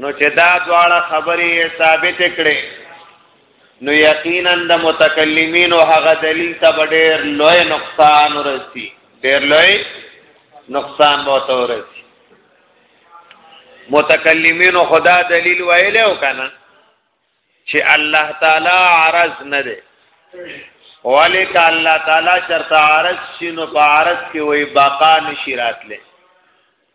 نو چې دا دواړه خبرې ثابت کړي نو یقینا د متکلمین او هغه دلیل ته ډېر لوی نقصان ورسی ډېر لوی نقصان به ورسی متکلمین خدا دلیل ویل او کنه چې الله تعالی عرض نه دی ولیک الله تعالی چرته عرض شینو په عرض کې وای بقا نشی راتله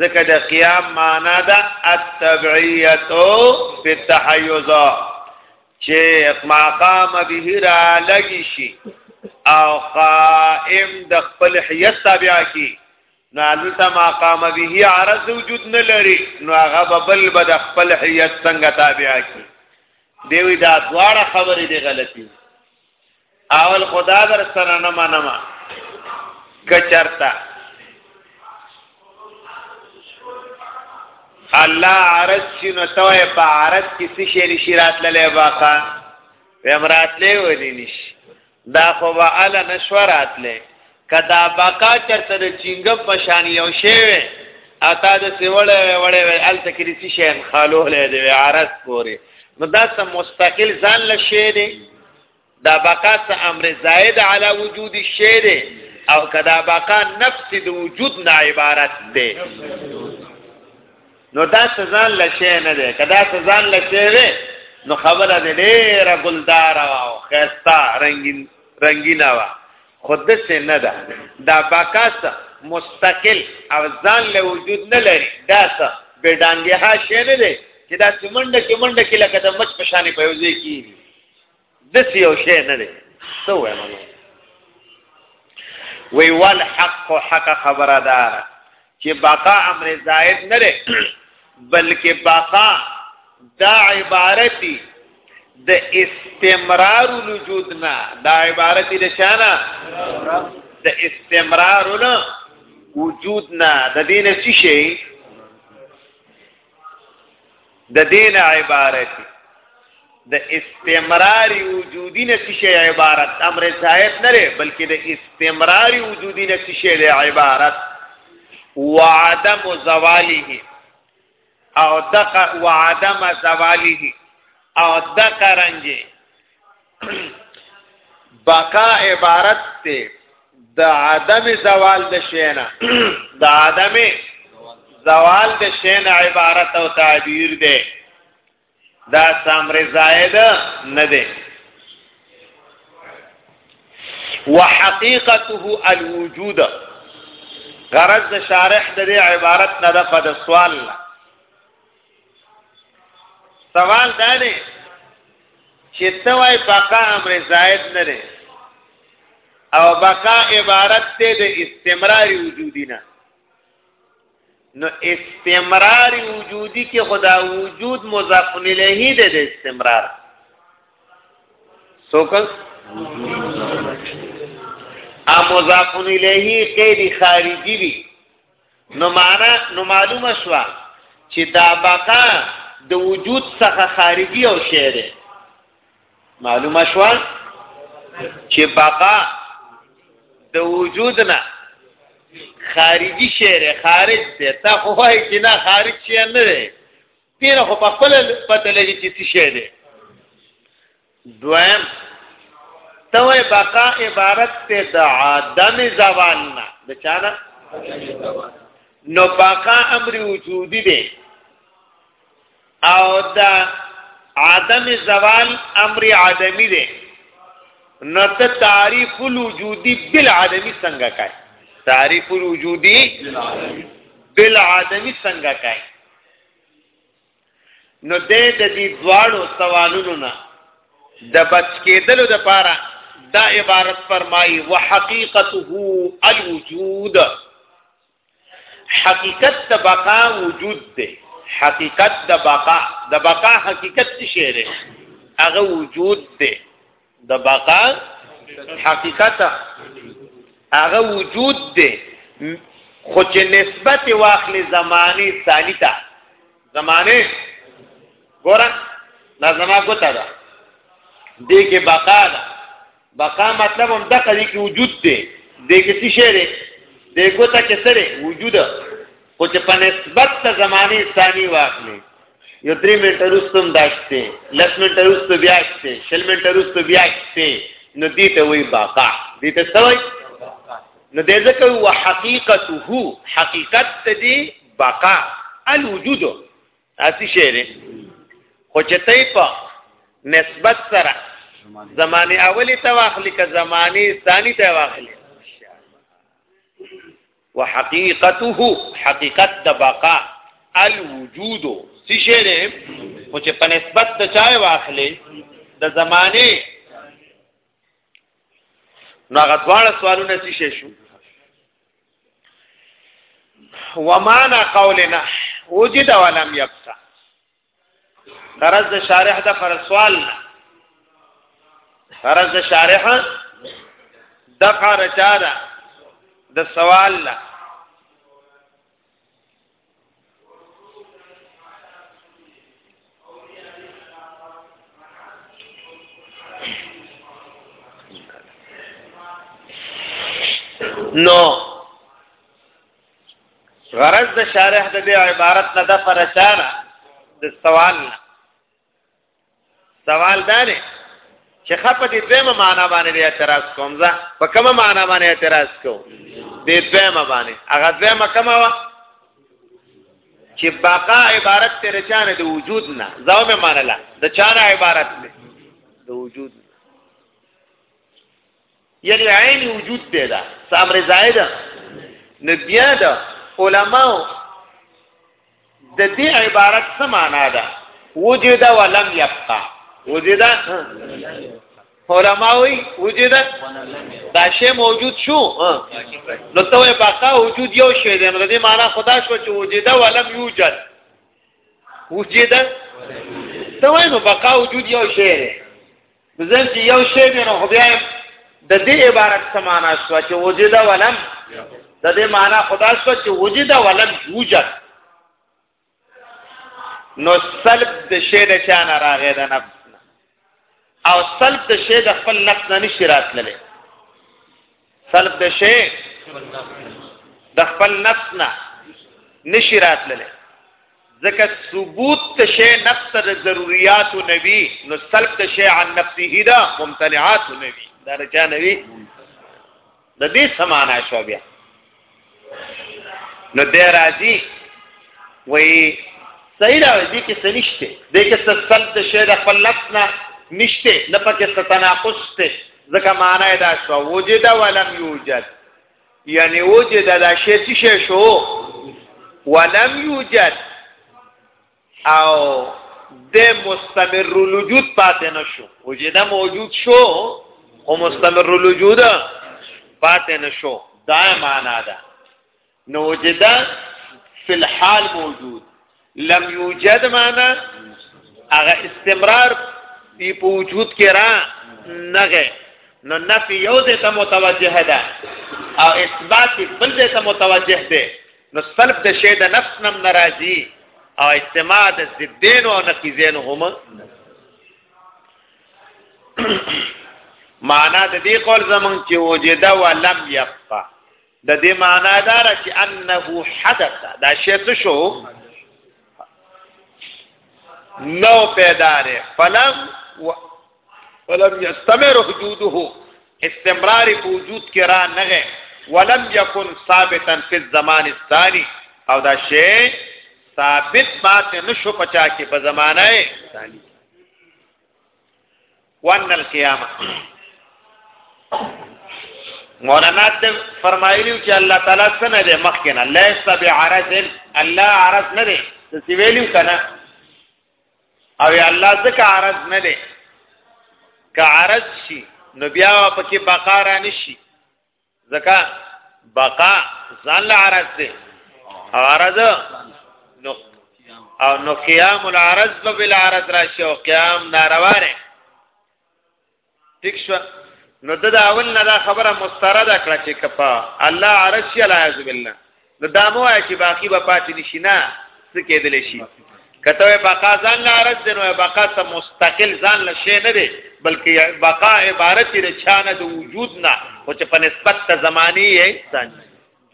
ځکه د قیام معنا ده التبعیت بالتحیز چې مقام به را لګی شي او قائم د خپل حیث تابع کی نو البته مقام به عرض وجود نه لري نو هغه بل بد خپل حیث څنګه تابع کی دیوی دا دواړه خبرې دی غلطي اول خدا در سره نه منم کچرتا الله عرض شنو توه په عرض کې څه شي نشي راتللې باخه ومراتلې ودی نشي دا خو به الا نشو راتلې کدا بقا چرته د چنګم په شان یو شی وي اتا د سیوړې وړې وي ال تکری سی شین خالو له دی عرض پوری نو دا سم مستقل ځان له شی دی دا بقا څه امر زائد علی وجود شی دی او کدا بقا نفس د وجود نه عبارت دی نو دا سزان لشه نه دی کدا سزان لشه وي نو خبره دې ډېره ګلدار او خستا رنگین رنگینا وا خود سه نه ده دا باکاس مستقل او ځان له وجود نه لري دا څه بډانګه ها شي نه دي چې دا سیمنډه کې منډه کې لکه د مچ په شانې په یوځای کې د سی یو شی نه دی څه وایم وی والحق حق خبره ده چې بقا امر زائد نه لري بلکې بقا دا عبارتي د استمرار الوجود نه دا عبارتي د شانه د استمرار نه وجود نه د دې نه څه شي د دین عبارت د استمرار وجودی نه څه شی عبارت امر صاحب نه لري بلکې د استمرار وجودی نه څه شی عبارت وعدم زواله او دق وعدم زواله او دقرنګي بقا عبارت ته د عدم زوال د شینا د عدم زوال د شینا عبارت او تعبیر ده دا سامر زائد نه ده وحقیقته الوجود غرض د شارح د عبارت نه ده په سوال سوال دا دی چې ته وای بقا امر زائد نه دی او بقا عبارت ته د استمرار وجودی نه نو استمرار وجودی کې خدا وجود مضاف الیه دی د استمرار سوکل ا مضاف الیه غیر خارجی وی نو معنا نو معلومه شو چې دا بقا د وجود څخه خارجي او شی دی معلومه شو چې بقا د وجود نه خارجي شی دی خارج دی تا خو وایي چې نه خارج شی نه دی تیر خو په خپل پته لګي چې څه شی دی دویم توې بقا عبارت ته د عدم زوال نه د چانه نو بقا امر وجودي دی او دا عدم زوال امر عدمی دی نو ته تعریف الوجودی بالعدمی څنګه کوي تعریف الوجودی بالعدمی څنګه کوي نو د دې دواړو سوالونو نه د بچ کېدلو د پاره دا عبارت فرمایي وحقیقته الوجود حقیقت د بقا وجود دی حقیقت د بقا د بقا حقیقت څه شی دی هغه وجود دی د بقا حقیقت هغه وجود دی خو چې نسبت واخلې زمانه ثانی ته زمانه ګوره دا زما ګوته ده دې کې بقا ده بقا مطلب هم دغه دې کې وجود دی دې کې څه شی دی دې ګوته کې سره وجود خو چې په نسبت د زمانه ثاني واخلي یو درې منټه وروسته هم داشته لس منټه وروسته بیا شته شل منټه وروسته بیا شته نو دې ته وایي باقا دې ته څه وایي نو دې ځکه هو حقیقته حقیقت ته دې باقا الوجود اسی شعر خو چې ته په نسبت سره زمانه اولی ته واخلي که زمانه ثاني ته واخلي وحقیقته حقیقت د بقا الوجود څه شی دی خو چې په نسبت د چا واخلې د زمانه نو هغه دواړه سوالونه څه شي شو ومانا قولنا وجد ولم يبقى غرض د شارح د پر سوال نه غرض د شارح د قاره چاره د سوال نه نو غرض د شارح د دې عبارت نه د فرچانه د سوال نه سوال دا دی چې خپه دې دیمه معنا باندې اعتراض کوم زه په کومه معنا باندې اعتراض کوم دې دیمه باندې هغه دیمه کومه وا چې بقا عبارت تر چانه د وجود نه زومه مانله د چانه عبارت نه د وجود یعنی عین وجود دی دا سامر زائد نو بیا د علماء د دې عبارت څه معنا ده وجد ولم يبقى وجد علماء وی وجد دا شی موجود شو نو ته بقا وجود یو شی دی نو دې معنا خدا شو چې وجد ولم يوجد وجد ته وای نو بقا وجود یو شی دی ځکه چې یو شی به نو بیا د دې عبارت سمانا شو چې وجد ولم د دې معنا خدا شو چې وجد ولم یوجد نو سلب د شی د چا نه راغی د نفس او سلب د شی د خپل نفس نه نشی راتللی سلب د شی د خپل نفس نه نشی راتللی ځکه ثبوت ته شی نفس ته ضرورت نبی نو سلب ته شی عن نفسه دا ممتنعات نبی دا رجا نبی د دې سمانا شو بیا نو دی راځي وایي صحیح ده دې کې څه نشته دې کې څه سلب د شی د خپل نفس نه نشته نه پکې څه تناقض شته ځکه معنا یې دا شو وجد ولم یوجد یعنی وجد دا شی څه شو ولم یوجد او د مستمر الوجود پاتې نشو وجود موجود شو او مستمر الوجود پاتې نشو دا معنا ده نو وجود فی الحال موجود لم یوجد معنا هغه استمرار په وجود کې را نغه نو نفی یو دې ته متوجه ده او اثبات بل دې ته متوجه ده نو سلب د شی د نفس نم ناراضي او اجتماع د ضدین او نقیزین هم معنا د دې قول زمون چې وجد ولم يبقى د دې معنا دار چې انه حدث دا شی څه شو نو پیدا لري فلم و... ولم يستمر وجوده استمرار په وجود کې را نغه ولم يكن ثابتا في الزمان الثاني او دا شی ثابت پاتې نشو پچا کې په زمانه ثاني وان القيامه مولانا ته فرمایلی چې الله تعالی څنګه دې مخکنه ليس بعرض الله عرض نه دې څه ویلو کنه او الله ځکه عرض نه دی که عرض شي نو بیا پکې بقا را نشي ځکه بقا ځان له عرض دی او عرض نو او نو قیام العرض په بل عرض راشي او قیام ناروا نه ټیک شو نو د اول نه دا خبره مسترده کړه چې کپا الله عرش العیاذ بالله نو دا مو چې باقی به پاتې نشي نه څه کېدل شي کته بقا ځان لا عرش دی نو بقا ته مستقل ځان لا شی نه دی بلکې بقا عبارت دی چانه د وجود نه او چې په نسبت ته زمانی یې ثاني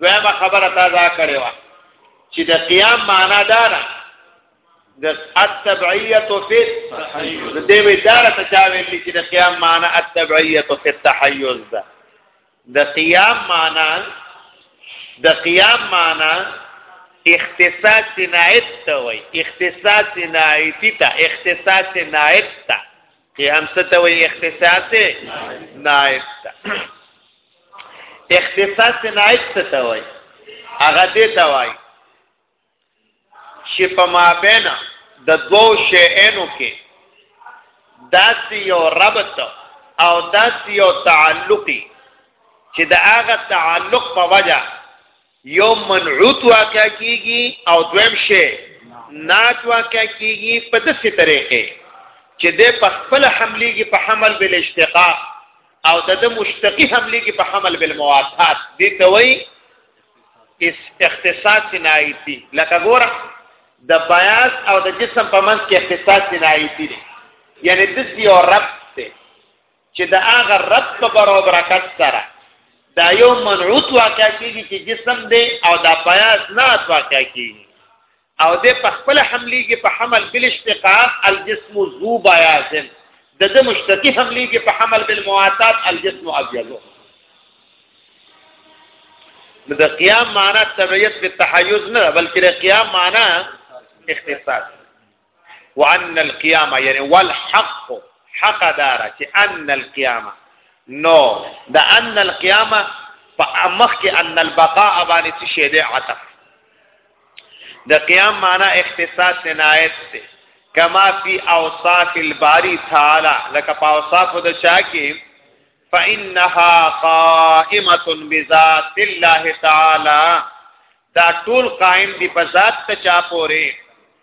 دویمه خبره تا دا کړې و چې د قیام معنا دا ده د التبعیت فی التحیز د دې ویدار ته چا ویل چې د قیام معنا التبعیت فی التحیز ده د قیام معنا د قیام معنا اختصاص نائب ته وای اختصاص نائبی ته اختصاص نائب ته قیام څه ته وایي اختصاص نائب ته اختصاص نائب څه ته وایي هغه دې ته وایي چې په مابین د دوو شیانو کې داسې یو ربط او داسې یو تعلقي چې د هغه تعلق په وجه یو منعوت واقع کیږي او دویم شی نات واقع کیږي په داسې طریقې چې د په خپل حملې کې په حمل بل اشتقاق او د مشتقي حملې کې په حمل بل مواتات دي ته وایي اس اختصاص نایتی لکه ګوره د بیاض او د جسم په منځ کې اختصاص نایتی دی یعنی د سی او رب ته چې د هغه رب په برابرکت سره دا یو منعوت واقع کیږي چې جسم دی او دا بیاض نه واقع کیږي او د په خپل حملي کې په حمل بل اشتقاق الجسم ذو بیاض د د مشتقي حملي کې په حمل بالمواتات الجسم ابيض د قیام معنی تبعیت په تحیز نه بلکې د قیام معنی اختصاص وان القيامه یعنی والحق حق دار چې ان القيامه نو د ان القيامه په مخ کې ان البقاء باندې څه شی دی عطف د قیام معنا اختصاص نایت دی کما فی اوصاف الباری تعالی لکه په اوصاف د چا کې فانها قائمه بذات الله تعالی دا ټول قائم دی په ذات ته چا پوره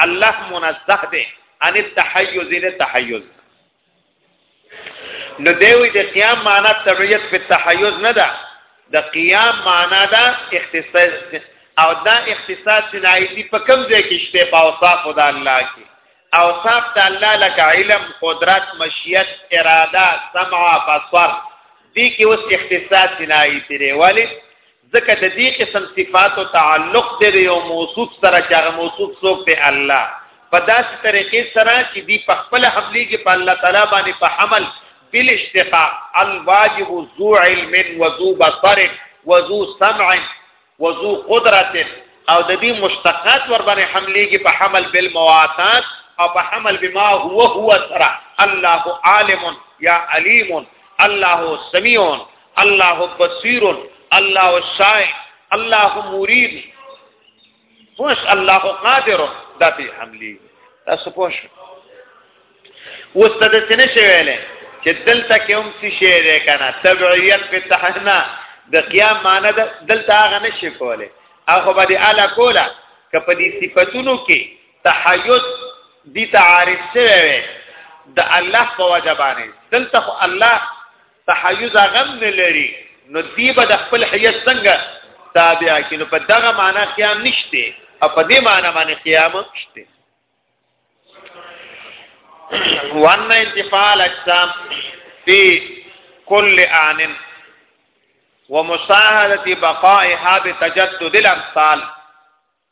الله منزه دی ان التحيز له تحيز نو دیوی د قیام معنا تبعیت په تحیز نه ده د قیام معنا ده اختصاص او دا اختصاص نایتی په کوم ځای کې شته په اوصاف د الله کې اوصاف د الله لکه علم قدرت مشیت اراده سمع بصر دي کې اوس اختصاص نایتی دی ولی ځکه د دې قسم صفات او تعلق د یو موصوف سره چې هغه موصوف څوک دی الله په داسې طریقې سره چې دی په خپل حملې کې په الله تعالی باندې په حمل بل اشتقاء الواجب ذو علم وذو بصر وذو سمع وذو قدرت او د دې مشتقات ور باندې حملې کې په حمل بل مواتات او په حمل بما هو هو سره الله عالم یا علیم الله سمیع الله بصیر الله والشای الله مرید پوش الله قادر داتې حملی تاسو پوش وسته د سینې شویلې چې دلته کې هم څه شی دی کنه تبعیت په تحنا د قیام معنی د دلته هغه نشي کوله هغه باندې اعلی کوله که په دې صفاتونو کې تحیز دي تعارف سره وي د الله په وجبانه دلته خو الله تحیز غم نه لري نو دی به د خپل حیث څنګه تابع کینو په دغه معنی قیام نشته او په دې معنی باندې قیام شته وان انتفال اجسام فی کل آن ومساهدت بقائها بتجدد الامثال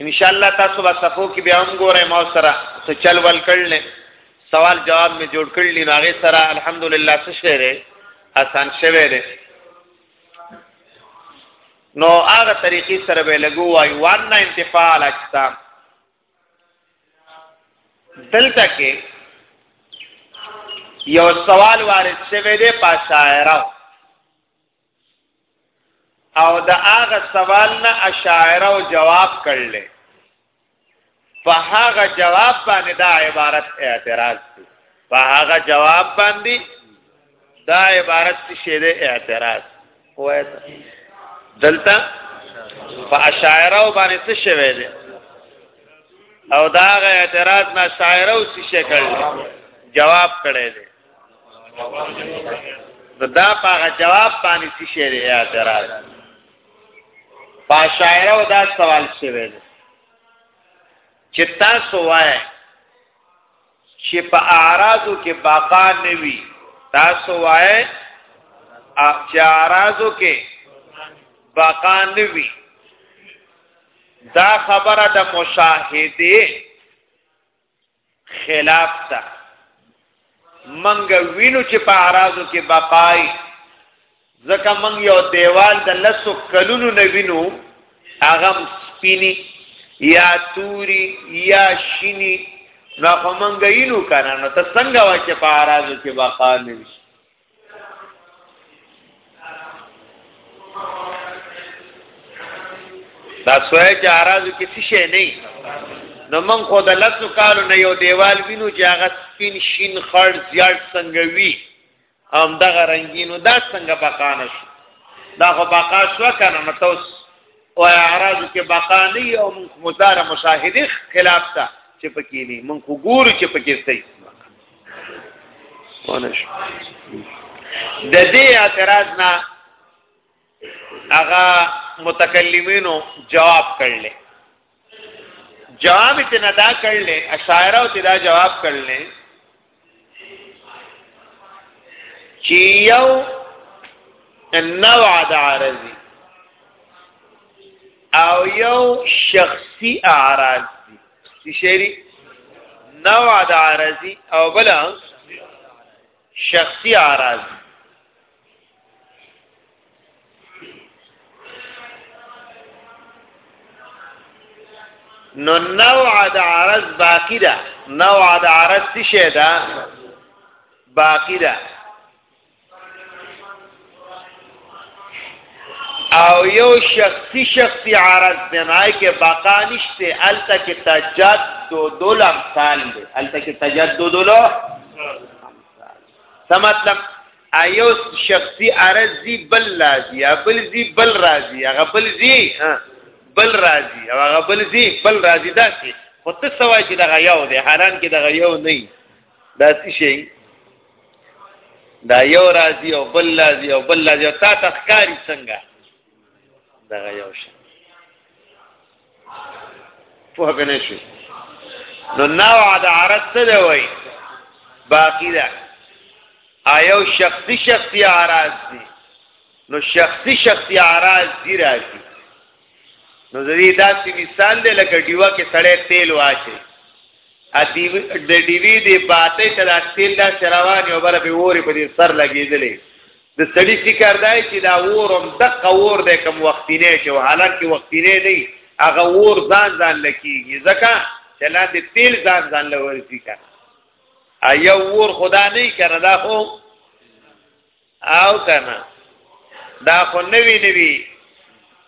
ان شاء الله تاسو به صفو کې بیا هم ګورئ ما سره څه چل ول کړل سوال جواب می جوړ کړل نو هغه سره الحمدلله څه شوی دی آسان شوی دی نو هغه طریقې سره به لګو وای وان نه انتفاع الاجسام دلته کې یو سوال وارد شوی دی پاشایراو او د هغه سوال نه اشاعره او جواب کړل په هغه جواب باندې دا عبارت اعتراض دی په هغه جواب باندې دا عبارت شه دی اعتراض وای دلته په اشاعره باندې څه شوی دی او دا غ اعتراض نه شاعره او څه شکل جواب کړی دی نو دا پاغه جواب باندې څه شی دی اعتراض پاشایره او دا سوال شوی دی چې تاسو وایي چې په اعراضو کې بقا نه وي تاسو وایي چې اعراضو کې بقا نه وي دا خبره د مشاهده خلاف ده منګ وینو چې په اعراضو کې بقای ځکه من یو دیوال د لسو کلونو نه وینو هغه سپینی یا توری یا شینی نو خو منګ وینو کنه نو ته څنګه واچې په اعراضو کې بقا نه وي دا سوی چې اراضو کې څه شي نه نو من خو د لاسو کارو نه یو دیوال وینو چې هغه سپین شین خړ زیات څنګه وی هم دغه رنگینو دا څنګه بقانه شو دا خو بقا شو کنه نو تاسو او اعراض کې بقا نه او مزار مشاهده خلاف تا چې پکې نه مونږ وګورو چې پکې څه ونش د دې اعتراض نه هغه متکلمینو جواب کړل جواب ته نه دا کړل اشاعره ته دا جواب کړل چې یو نوع د عارضی او یو شخصي اعراض شعری نوع د عارضی او بل شخصی عارض نو نوع د عارض باقی ده نوع د عارض څه ده باقی ده او یو شخصی شخصی عرض دنای کې بقا نشته الته کې تجدد دول امثال دی الته کې تجدد دول څه مطلب ایو شخصی عرض دی بل راضی بل دی بل راضی هغه بل دی بل راضی او هغه بل دی بل راضی دا څه خو ته سوای چې دغه یو دی حالان کې دغه یو نه دا څه شي دا یو راځي او بل راځي او بل راځي او تا تخکاری څنګه دا یو شي په بنه شي نو نوع د عرض څه دی وای باقی ده آیو شخصی شخصی اعراض دي نو شخصی شخصی اعراض دي راځي نو زوی داسې مثال دی لکه دیوه کې سړی تیل واچي ا دی د دیوی دی باته ته د تیل دا روان یو بل په ووري په دې سر لګیدلې د سړی فکر دی چې دا وورم د قور د کم وختینه چې حالان کې وختینه نه هغه وور ځان ځان لکیږي ځکه چې لاندې تیل ځان ځان لورځي کنه ایا وور خدا نه کنه دا خو او کنه دا خو نوی نوی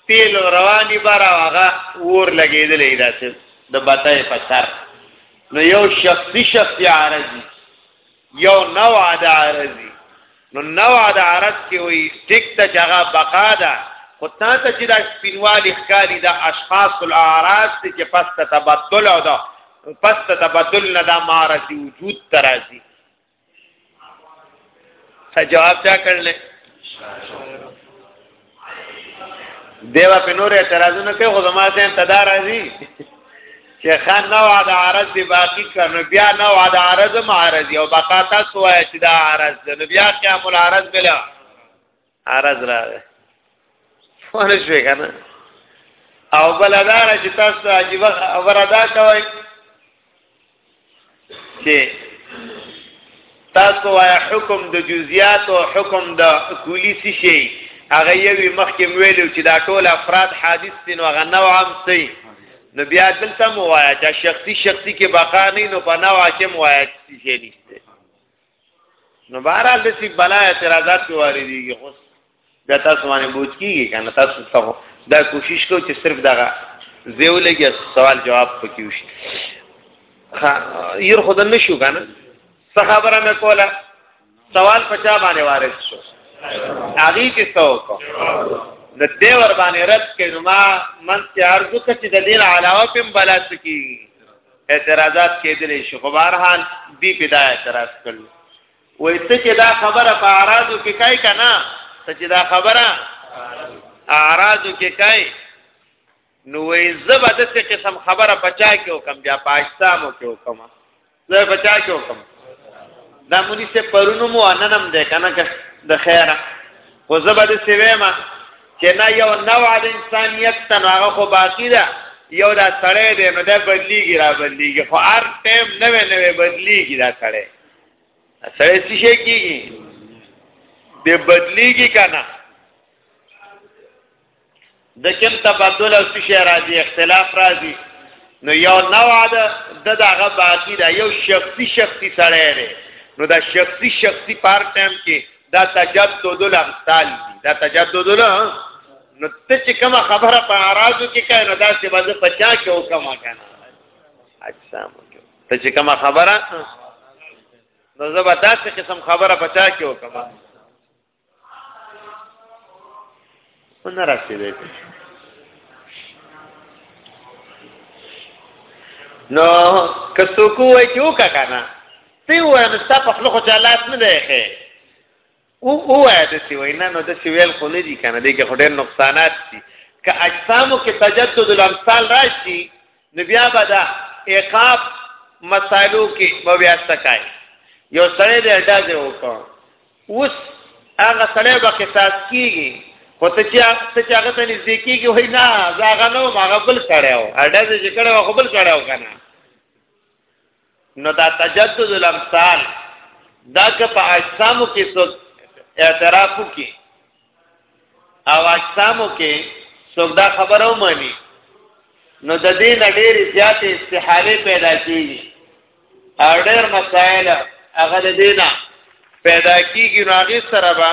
تیل رواني بار هغه ور لګیدلې دا چې د بتای په سر نو یو شخصي شخصي عارضي یو نوع د عارضي نو نوع د عارض کې وي ټیک ته جګه بقا ده خو تا ته چې دا سپینوالي ښکاری د اشخاص الاعراض چې پس ته تبدل او دا پس ته تبدل نه دا مارضي وجود ترازي جواب چا کړل دیوا په نور اعتراضونه کوي خو زما سین تدا راځي چې خان نو عاد عرض دی باقی کړه بیا نو عاد عرض معرض یو بقا تاسو وای چې دا عرض دی بیا قیام العرض بلا ارز راغی ونه شوې کنه او بل دا چې تاسو عجیب خبر ادا کوي چې تاسو وایا حکم د جزئیات او حکم د کلی څه شي هغه یوی مخکې ویلو چې دا ټول افراد حادث دي نو هغه نوع هم سي نو بیا دلته مو وایا چې شخصي شخصي کې بقا نه نو په نوع کې مو وایا چې شي نشته نو بهرحال د سی بلا اعتراضات کوي دي خو دا تاسو باندې بوج کیږي کنه تاسو ته دا کوشش کو چې صرف دا زیو لګي سوال جواب پکې وشي ير خدای نشو کنه څه خبره مې کوله سوال پچا باندې وارد شو هغه کې څه وکړو د دې ور باندې رد کړي نو ما من تیار ځکه چې د دې علاوه په بلات کیږي اعتراضات کېدلې شي خو بهر حال دی په دا اعتراض کړل وای ته چې دا خبره په اعراضو کې کای کنه ته چې دا خبره اعراضو کې کای نو وای زبردست قسم خبره پچا کې وکم بیا پاکستانو کې وکم زه پچا کې وکم دا مونږ څه پرونو مو اننم ده کنه که د خیره خو زبد سویما چې نه یو نوع د انسانیت تناغه خو باقی ده یو دا سړی دی نو دا بدلیږي را بدلیږي خو هر ټیم نوې نوې بدلیږي دا سړی سړی څه شي کیږي د بدلیږي کنه د کوم تبدل او څه راځي اختلاف راځي نو یو نوع ده د دغه باقی دا یو شخصي شخصي سړی دی نو دا شخصي شخصي پار ټایم کې دا تجدد الامثال دی دا تجدد نو ته چې کومه خبره په اراضو کې کوي نو دا څه باندې پچا کې وکم کنه اچھا ته چې کومه خبره نو زه به دا څه قسم خبره پچا کې وکم ونه رسیدې نو که څوک وای چې وکا کنه ته وایم ستا په خلکو چې لاس نه دی ښه او او د سی وینا نو د سی ویل خو نه دي کنه دغه خو ډېر نقصانات دي که اجسامو کې تجدد الامثال راشي نو بیا به دا عقاب مسالو کې به بیا سکای یو سړی د اډازه وکړ اوس هغه سړی به قصاص کیږي خو ته چې ته چې هغه ته نږدې کیږي وای نه زه هغه نه وم هغه بل سړی و اډه دې چې کړی و خو بل سړی و که نه نو دا تجدد الامثال دا که په اجسامو کې څوک اعتراف وکړي او اجسامو کې څوک دا خبره ومني نو د دې نه ډېرې زیاتې استحالې پیدا کېږي او ډېر مسایل هغه د دې نه پیدا کېږي نو هغې سره به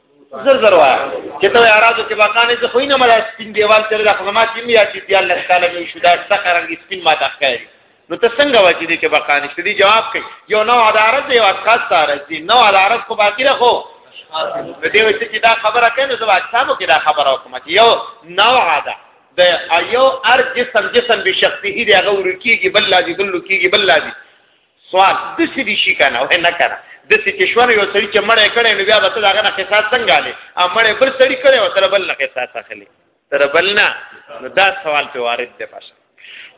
زر زر وای چې ته اعراضو کې باقانه زه خو نه مله سپین دیوال تر د خدمات یې میا چې دی الله تعالی مې شو دا څخه رنګ سپین ما تخکاری نو ته څنګه واجی دې کې باقانه شې دی جواب کوي یو نو عدارت دی او خاص سره دی نو عدارت کو باقی رکھو د دې وجه چې دا خبره کینو زما اجسامو کې دا خبره وکم چې یو نوع ده د ایو ار جسم جسم به شخصي دی هغه ورکیږي بل لازم بل کیږي بل لازم سوال د څه دي شي کنه وای نه کنه د څه چې شونه یو سړی چې مړې کړي نو بیا به ته داغه نه قصاص څنګه علي ا مړې بل سړی کړي او تر بل نه قصاص اخلي تر بل نه نو دا سوال په وارد دی پاشه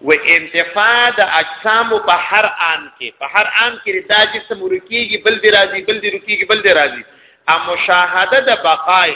و انتفاع د اجسام په هر آن کې په هر آن کې دا جسم ورکیږي بل دی راځي بل دی رکیږي بل دی راځي ا مشاهده د بقای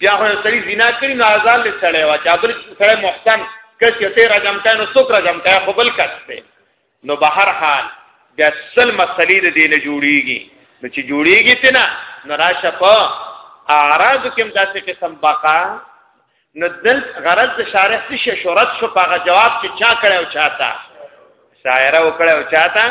بیا هو سړي زنا کړی نو آزاد لې سړی وا چې بل سړی محسن کس یې ته راجم کای نو څوک راجم کای خو بل کس دی نو به هر حال بیا سل مسلې د دې نه جوړیږي نو چې جوړیږي ته نه نو راشه په اعراض کې هم داسې قسم بقا نو دل غرض د شارح څه شهرت شو په جواب چې چا کړه او چاته شاعر او کړه او چاته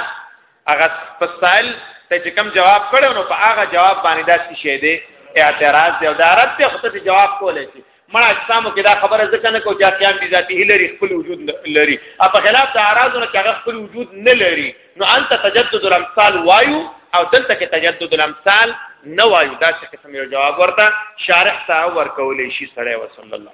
هغه په سائل ته چې کوم جواب کړو نو په هغه جواب باندې دا څه شی دی اعتراض دی او دا رد ته خپل جواب کولای شي مړه اسلامو کې دا خبره ځکه نه کو چې قیام دي ذاتي لري خپل وجود لري په خلاف د اعراضونو کې هغه خپل وجود نه لري نو انت تجدد الامثال وایو او دلته کې تجدد الامثال نه وایو دا څه قسم یو جواب ورته شارح صاحب ورکولې شي سره وصلی الله